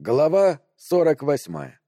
Глава сорок восьмая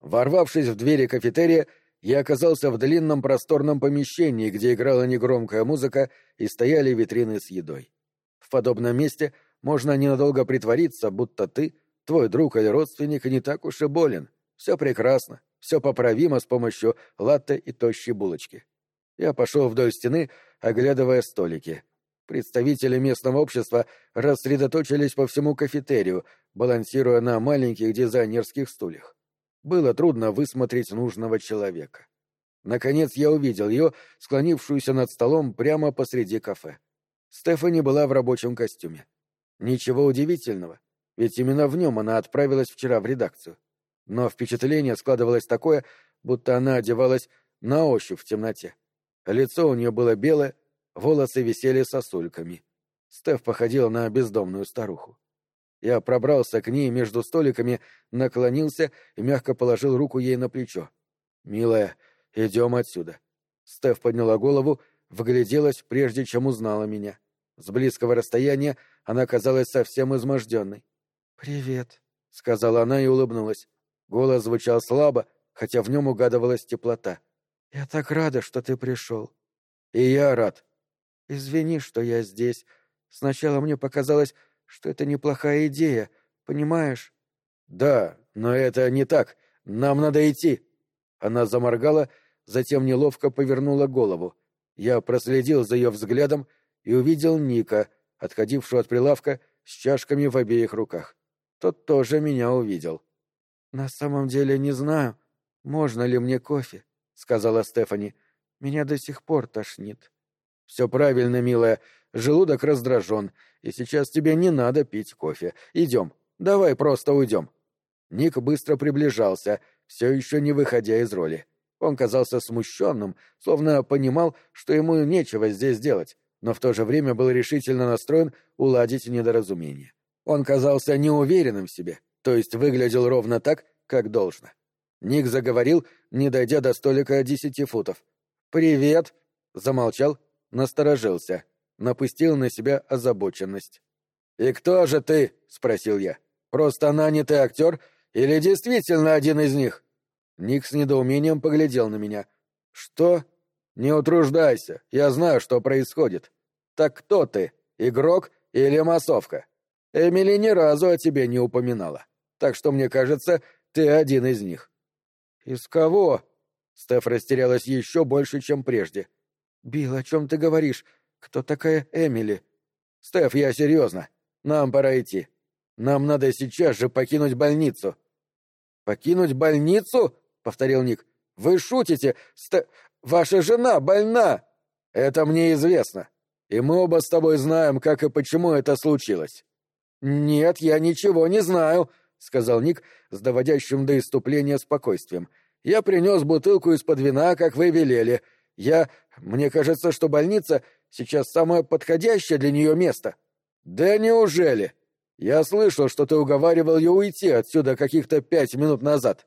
Ворвавшись в двери кафетерия, я оказался в длинном просторном помещении, где играла негромкая музыка и стояли витрины с едой. В подобном месте можно ненадолго притвориться, будто ты, твой друг или родственник, не так уж и болен. Все прекрасно, все поправимо с помощью латте и тощей булочки. Я пошел вдоль стены, оглядывая столики. Представители местного общества рассредоточились по всему кафетерию, балансируя на маленьких дизайнерских стульях. Было трудно высмотреть нужного человека. Наконец я увидел ее, склонившуюся над столом прямо посреди кафе. Стефани была в рабочем костюме. Ничего удивительного, ведь именно в нем она отправилась вчера в редакцию. Но впечатление складывалось такое, будто она одевалась на ощупь в темноте. Лицо у нее было белое, волосы висели сосульками. Стеф походил на бездомную старуху. Я пробрался к ней между столиками, наклонился и мягко положил руку ей на плечо. «Милая, идем отсюда». Стеф подняла голову, вгляделась, прежде чем узнала меня. С близкого расстояния она казалась совсем изможденной. «Привет», — сказала она и улыбнулась. Голос звучал слабо, хотя в нем угадывалась теплота. «Я так рада, что ты пришел». «И я рад». «Извини, что я здесь. Сначала мне показалось, что это неплохая идея, понимаешь?» «Да, но это не так. Нам надо идти». Она заморгала, затем неловко повернула голову. Я проследил за ее взглядом и увидел Ника, отходившего от прилавка с чашками в обеих руках. Тот тоже меня увидел. «На самом деле не знаю, можно ли мне кофе», — сказала Стефани. «Меня до сих пор тошнит». «Все правильно, милая. Желудок раздражен, и сейчас тебе не надо пить кофе. Идем. Давай просто уйдем». Ник быстро приближался, все еще не выходя из роли. Он казался смущенным, словно понимал, что ему нечего здесь делать, но в то же время был решительно настроен уладить недоразумение. Он казался неуверенным в себе, то есть выглядел ровно так, как должно. Ник заговорил, не дойдя до столика десяти футов. «Привет!» — замолчал, насторожился, напустил на себя озабоченность. «И кто же ты?» — спросил я. «Просто нанятый актер или действительно один из них?» Ник с недоумением поглядел на меня. «Что?» «Не утруждайся, я знаю, что происходит. Так кто ты, игрок или массовка? Эмили ни разу о тебе не упоминала. Так что, мне кажется, ты один из них». «Из кого?» Стеф растерялась еще больше, чем прежде. «Билл, о чем ты говоришь? Кто такая Эмили?» «Стеф, я серьезно. Нам пора идти. Нам надо сейчас же покинуть больницу». «Покинуть больницу?» — повторил Ник. «Вы шутите? Стеф... Ваша жена больна!» «Это мне известно. И мы оба с тобой знаем, как и почему это случилось». «Нет, я ничего не знаю», — сказал Ник с доводящим до иступления спокойствием. «Я принес бутылку из-под вина, как вы велели. Я... Мне кажется, что больница сейчас самое подходящее для нее место». «Да неужели? Я слышал, что ты уговаривал ее уйти отсюда каких-то пять минут назад».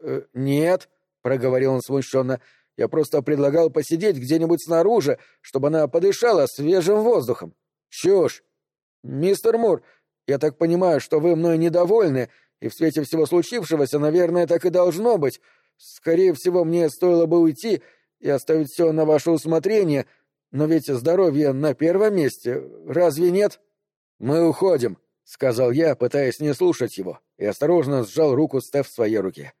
«Э, «Нет», — проговорил он смущенно, — я просто предлагал посидеть где-нибудь снаружи, чтобы она подышала свежим воздухом. Чушь! Мистер Мур, я так понимаю, что вы мной недовольны, и в свете всего случившегося, наверное, так и должно быть. Скорее всего, мне стоило бы уйти и оставить все на ваше усмотрение, но ведь здоровье на первом месте, разве нет? Мы уходим, — сказал я, пытаясь не слушать его, и осторожно сжал руку Стеф в своей руке.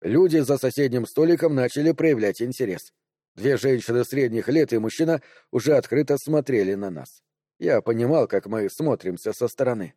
Люди за соседним столиком начали проявлять интерес. Две женщины средних лет и мужчина уже открыто смотрели на нас. Я понимал, как мы смотримся со стороны.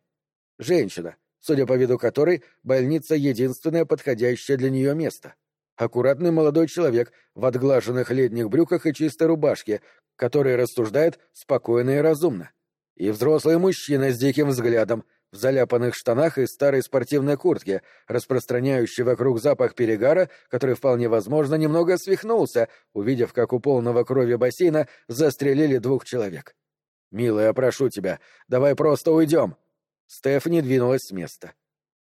Женщина, судя по виду которой, больница — единственное подходящее для нее место. Аккуратный молодой человек в отглаженных летних брюках и чистой рубашке, который рассуждает спокойно и разумно. И взрослый мужчина с диким взглядом — в заляпанных штанах и старой спортивной куртке, распространяющей вокруг запах перегара, который вполне возможно немного свихнулся, увидев, как у полного крови бассейна застрелили двух человек. «Милая, прошу тебя, давай просто уйдем!» Стеф не двинулась с места.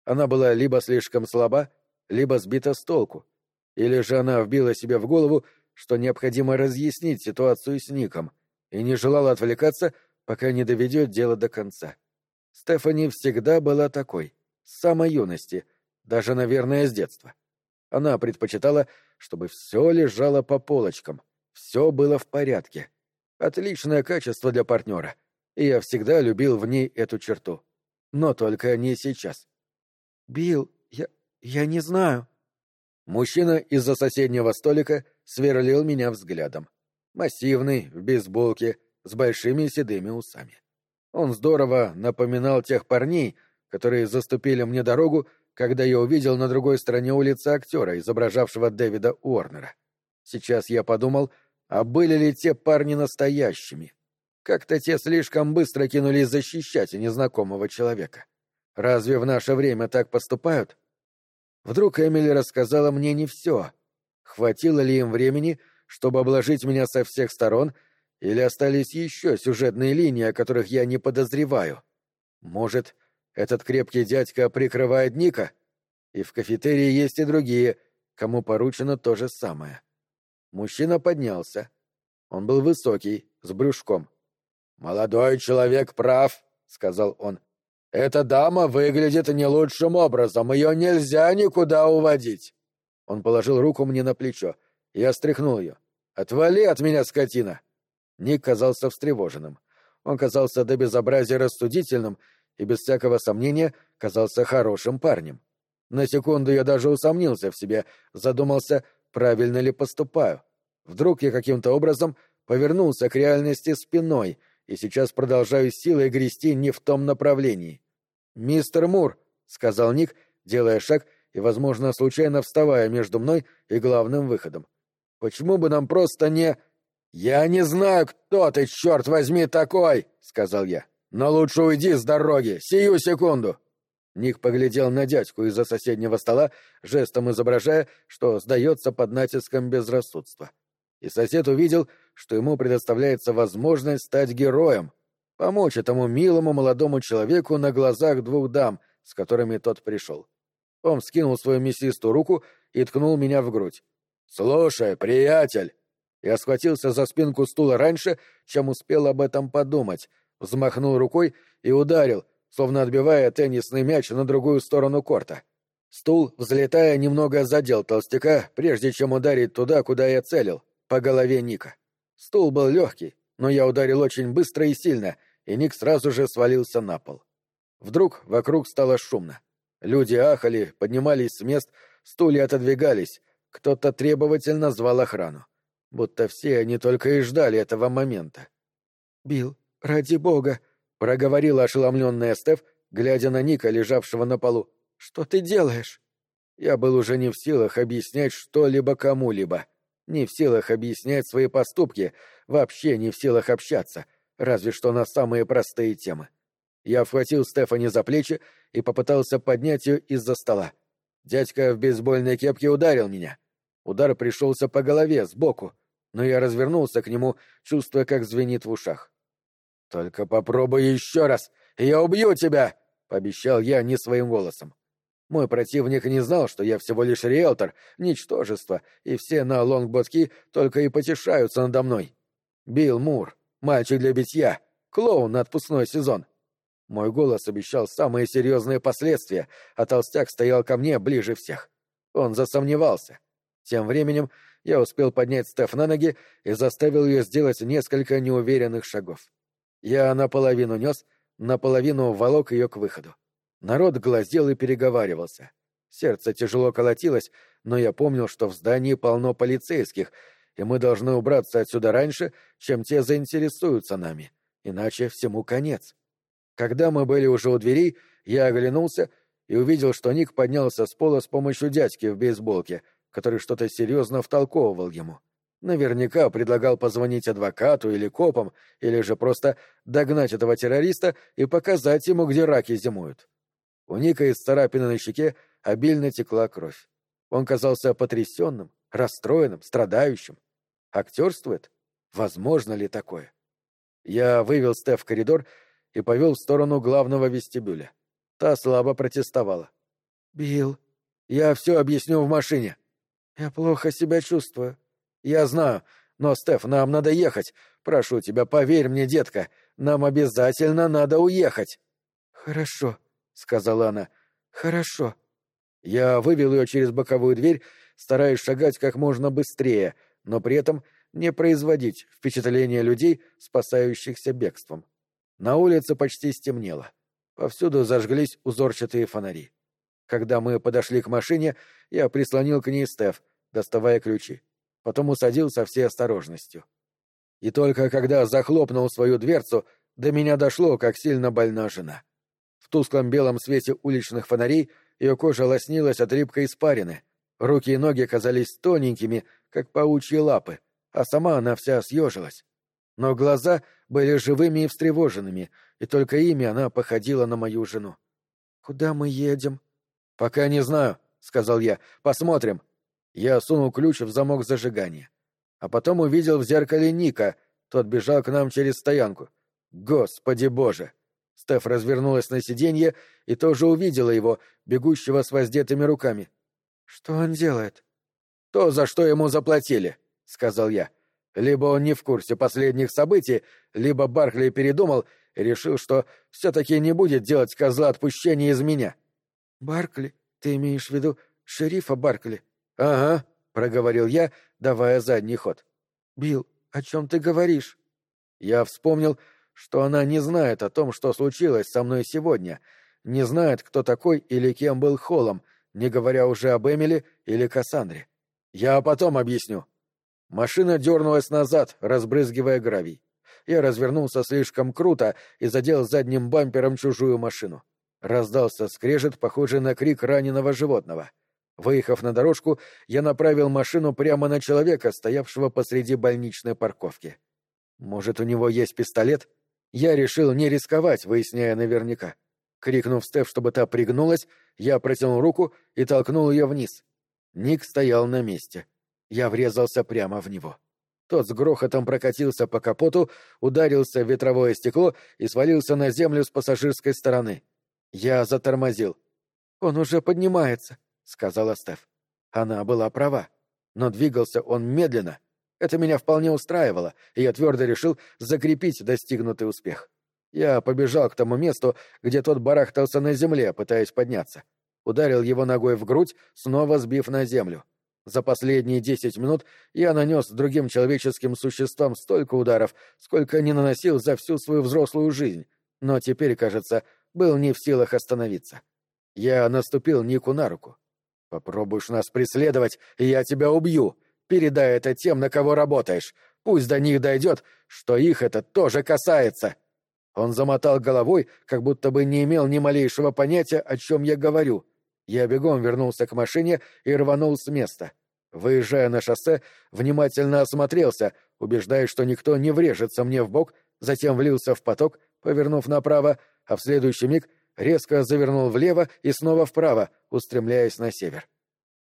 Она была либо слишком слаба, либо сбита с толку. Или же она вбила себе в голову, что необходимо разъяснить ситуацию с Ником, и не желала отвлекаться, пока не доведет дело до конца. Стефани всегда была такой, с самой юности, даже, наверное, с детства. Она предпочитала, чтобы все лежало по полочкам, все было в порядке. Отличное качество для партнера, и я всегда любил в ней эту черту. Но только не сейчас. «Билл, я... я не знаю». Мужчина из-за соседнего столика сверлил меня взглядом. Массивный, в бейсболке, с большими седыми усами. Он здорово напоминал тех парней, которые заступили мне дорогу, когда я увидел на другой стороне улицы актера, изображавшего Дэвида Уорнера. Сейчас я подумал, а были ли те парни настоящими? Как-то те слишком быстро кинулись защищать незнакомого человека. Разве в наше время так поступают? Вдруг Эмили рассказала мне не все. Хватило ли им времени, чтобы обложить меня со всех сторон, или остались еще сюжетные линии, о которых я не подозреваю? Может, этот крепкий дядька прикрывает Ника? И в кафетерии есть и другие, кому поручено то же самое. Мужчина поднялся. Он был высокий, с брюшком. «Молодой человек прав», — сказал он. «Эта дама выглядит не лучшим образом, ее нельзя никуда уводить». Он положил руку мне на плечо. Я стряхнул ее. «Отвали от меня, скотина!» Ник казался встревоженным. Он казался до безобразия рассудительным и, без всякого сомнения, казался хорошим парнем. На секунду я даже усомнился в себе, задумался, правильно ли поступаю. Вдруг я каким-то образом повернулся к реальности спиной и сейчас продолжаю силой грести не в том направлении. «Мистер Мур», — сказал Ник, делая шаг и, возможно, случайно вставая между мной и главным выходом. «Почему бы нам просто не...» «Я не знаю, кто ты, черт возьми, такой!» — сказал я. «Но лучше уйди с дороги, сию секунду!» Ник поглядел на дядьку из-за соседнего стола, жестом изображая, что сдается под натиском безрассудства. И сосед увидел, что ему предоставляется возможность стать героем, помочь этому милому молодому человеку на глазах двух дам, с которыми тот пришел. Он скинул свою мясистую руку и ткнул меня в грудь. «Слушай, приятель!» Я схватился за спинку стула раньше, чем успел об этом подумать, взмахнул рукой и ударил, словно отбивая теннисный мяч на другую сторону корта. Стул, взлетая, немного задел толстяка, прежде чем ударить туда, куда я целил, по голове Ника. Стул был легкий, но я ударил очень быстро и сильно, и Ник сразу же свалился на пол. Вдруг вокруг стало шумно. Люди ахали, поднимались с мест, стулья отодвигались, кто-то требовательно звал охрану. Будто все они только и ждали этого момента. «Билл, ради бога!» — проговорила ошеломленная Стеф, глядя на Ника, лежавшего на полу. «Что ты делаешь?» Я был уже не в силах объяснять что-либо кому-либо. Не в силах объяснять свои поступки, вообще не в силах общаться, разве что на самые простые темы. Я вхватил Стефани за плечи и попытался поднять ее из-за стола. Дядька в бейсбольной кепке ударил меня. Удар пришелся по голове, сбоку, но я развернулся к нему, чувствуя, как звенит в ушах. «Только попробуй еще раз, я убью тебя!» — пообещал я не своим голосом. Мой противник не знал, что я всего лишь риэлтор, ничтожество, и все на лонгботки только и потешаются надо мной. Билл Мур, мальчик для битья, клоун на отпускной сезон. Мой голос обещал самые серьезные последствия, а толстяк стоял ко мне ближе всех. Он засомневался. Тем временем я успел поднять Стеф на ноги и заставил ее сделать несколько неуверенных шагов. Я наполовину нес, наполовину волок ее к выходу. Народ глазел и переговаривался. Сердце тяжело колотилось, но я помнил, что в здании полно полицейских, и мы должны убраться отсюда раньше, чем те заинтересуются нами, иначе всему конец. Когда мы были уже у дверей, я оглянулся и увидел, что Ник поднялся с пола с помощью дядьки в бейсболке, который что-то серьезно втолковывал ему. Наверняка предлагал позвонить адвокату или копам, или же просто догнать этого террориста и показать ему, где раки зимуют. У Ника из царапины на щеке обильно текла кровь. Он казался потрясенным, расстроенным, страдающим. Актерствует? Возможно ли такое? Я вывел Стеф в коридор и повел в сторону главного вестибюля. Та слабо протестовала. «Билл...» «Я все объясню в машине». «Я плохо себя чувствую». «Я знаю, но, Стеф, нам надо ехать. Прошу тебя, поверь мне, детка, нам обязательно надо уехать». «Хорошо», — сказала она. «Хорошо». Я вывел ее через боковую дверь, стараясь шагать как можно быстрее, но при этом не производить впечатления людей, спасающихся бегством. На улице почти стемнело. Повсюду зажглись узорчатые фонари. Когда мы подошли к машине, я прислонил к ней Стеф, доставая ключи. Потом усадил со всей осторожностью. И только когда захлопнул свою дверцу, до меня дошло, как сильно больна жена. В тусклом белом свете уличных фонарей ее кожа лоснилась от рыбкой испарины, руки и ноги казались тоненькими, как паучьи лапы, а сама она вся съежилась. Но глаза были живыми и встревоженными, и только ими она походила на мою жену. «Куда мы едем?» «Пока не знаю», — сказал я. «Посмотрим». Я сунул ключ в замок зажигания. А потом увидел в зеркале Ника. Тот бежал к нам через стоянку. Господи боже! Стеф развернулась на сиденье и тоже увидела его, бегущего с воздетыми руками. «Что он делает?» «То, за что ему заплатили», — сказал я. Либо он не в курсе последних событий, либо Баркли передумал и решил, что все-таки не будет делать козла отпущения из меня. «Баркли? Ты имеешь в виду шерифа Баркли?» «Ага», — проговорил я, давая задний ход. «Билл, о чем ты говоришь?» Я вспомнил, что она не знает о том, что случилось со мной сегодня, не знает, кто такой или кем был Холлом, не говоря уже об Эмили или Кассандре. Я потом объясню. Машина дернулась назад, разбрызгивая гравий. Я развернулся слишком круто и задел задним бампером чужую машину. Раздался скрежет, похожий на крик раненого животного. Выехав на дорожку, я направил машину прямо на человека, стоявшего посреди больничной парковки. Может, у него есть пистолет? Я решил не рисковать, выясняя наверняка. Крикнув Стеф, чтобы та пригнулась, я протянул руку и толкнул ее вниз. Ник стоял на месте. Я врезался прямо в него. Тот с грохотом прокатился по капоту, ударился в ветровое стекло и свалился на землю с пассажирской стороны. Я затормозил. «Он уже поднимается», — сказала Стеф. Она была права. Но двигался он медленно, это меня вполне устраивало, и я твердо решил закрепить достигнутый успех. Я побежал к тому месту, где тот барахтался на земле, пытаясь подняться. Ударил его ногой в грудь, снова сбив на землю. За последние десять минут я нанес другим человеческим существам столько ударов, сколько не наносил за всю свою взрослую жизнь, но теперь, кажется, был не в силах остановиться. Я наступил Нику на руку. «Попробуешь нас преследовать, и я тебя убью!» Передай это тем, на кого работаешь. Пусть до них дойдет, что их это тоже касается». Он замотал головой, как будто бы не имел ни малейшего понятия, о чем я говорю. Я бегом вернулся к машине и рванул с места. Выезжая на шоссе, внимательно осмотрелся, убеждаясь, что никто не врежется мне в бок, затем влился в поток, повернув направо, а в следующий миг резко завернул влево и снова вправо, устремляясь на север.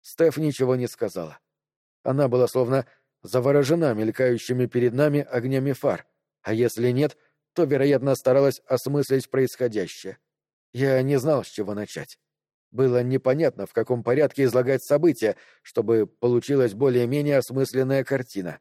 Стеф ничего не сказала. Она была словно заворожена мелькающими перед нами огнями фар, а если нет, то, вероятно, старалась осмыслить происходящее. Я не знал, с чего начать. Было непонятно, в каком порядке излагать события, чтобы получилась более-менее осмысленная картина.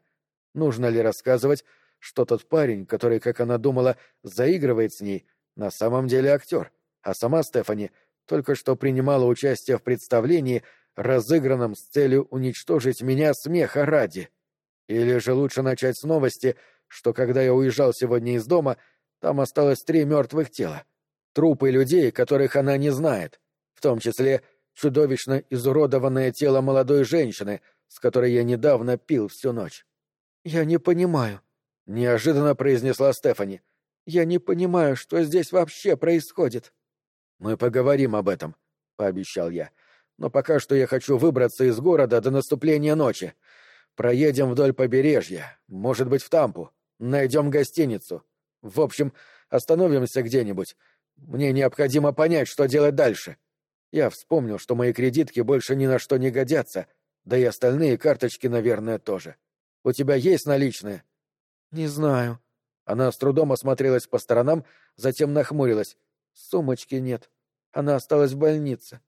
Нужно ли рассказывать, что тот парень, который, как она думала, заигрывает с ней, на самом деле актер, а сама Стефани только что принимала участие в представлении, разыгранном с целью уничтожить меня смеха ради. Или же лучше начать с новости, что когда я уезжал сегодня из дома, там осталось три мертвых тела. Трупы людей, которых она не знает, в том числе чудовищно изуродованное тело молодой женщины, с которой я недавно пил всю ночь. «Я не понимаю», — неожиданно произнесла Стефани. «Я не понимаю, что здесь вообще происходит». «Мы поговорим об этом», — пообещал я но пока что я хочу выбраться из города до наступления ночи. Проедем вдоль побережья, может быть, в Тампу, найдем гостиницу. В общем, остановимся где-нибудь. Мне необходимо понять, что делать дальше. Я вспомнил, что мои кредитки больше ни на что не годятся, да и остальные карточки, наверное, тоже. У тебя есть наличные? Не знаю. Она с трудом осмотрелась по сторонам, затем нахмурилась. Сумочки нет. Она осталась в больнице.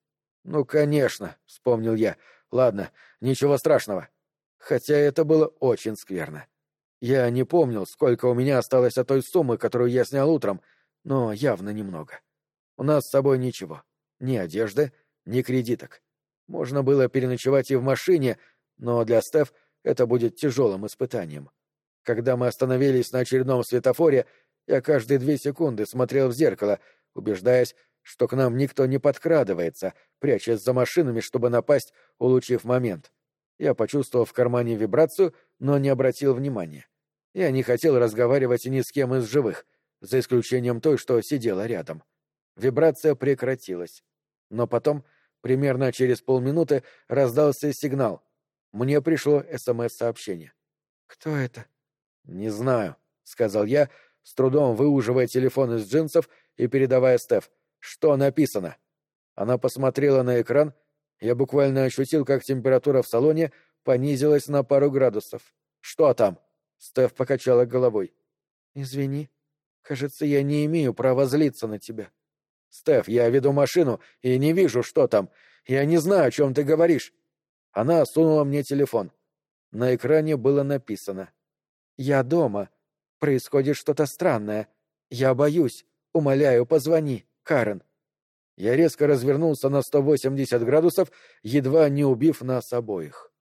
«Ну, конечно», — вспомнил я. «Ладно, ничего страшного». Хотя это было очень скверно. Я не помнил, сколько у меня осталось от той суммы, которую я снял утром, но явно немного. У нас с собой ничего. Ни одежды, ни кредиток. Можно было переночевать и в машине, но для Стеф это будет тяжелым испытанием. Когда мы остановились на очередном светофоре, я каждые две секунды смотрел в зеркало, убеждаясь, что к нам никто не подкрадывается, прячась за машинами, чтобы напасть, улучив момент. Я почувствовал в кармане вибрацию, но не обратил внимания. Я не хотел разговаривать ни с кем из живых, за исключением той, что сидела рядом. Вибрация прекратилась. Но потом, примерно через полминуты, раздался сигнал. Мне пришло СМС-сообщение. «Кто это?» «Не знаю», — сказал я, с трудом выуживая телефон из джинсов и передавая Стеф. «Что написано?» Она посмотрела на экран. Я буквально ощутил, как температура в салоне понизилась на пару градусов. «Что там?» Стеф покачала головой. «Извини. Кажется, я не имею права злиться на тебя». «Стеф, я веду машину и не вижу, что там. Я не знаю, о чем ты говоришь». Она сунула мне телефон. На экране было написано. «Я дома. Происходит что-то странное. Я боюсь. Умоляю, позвони, Карен». Я резко развернулся на 180 градусов, едва не убив нас обоих.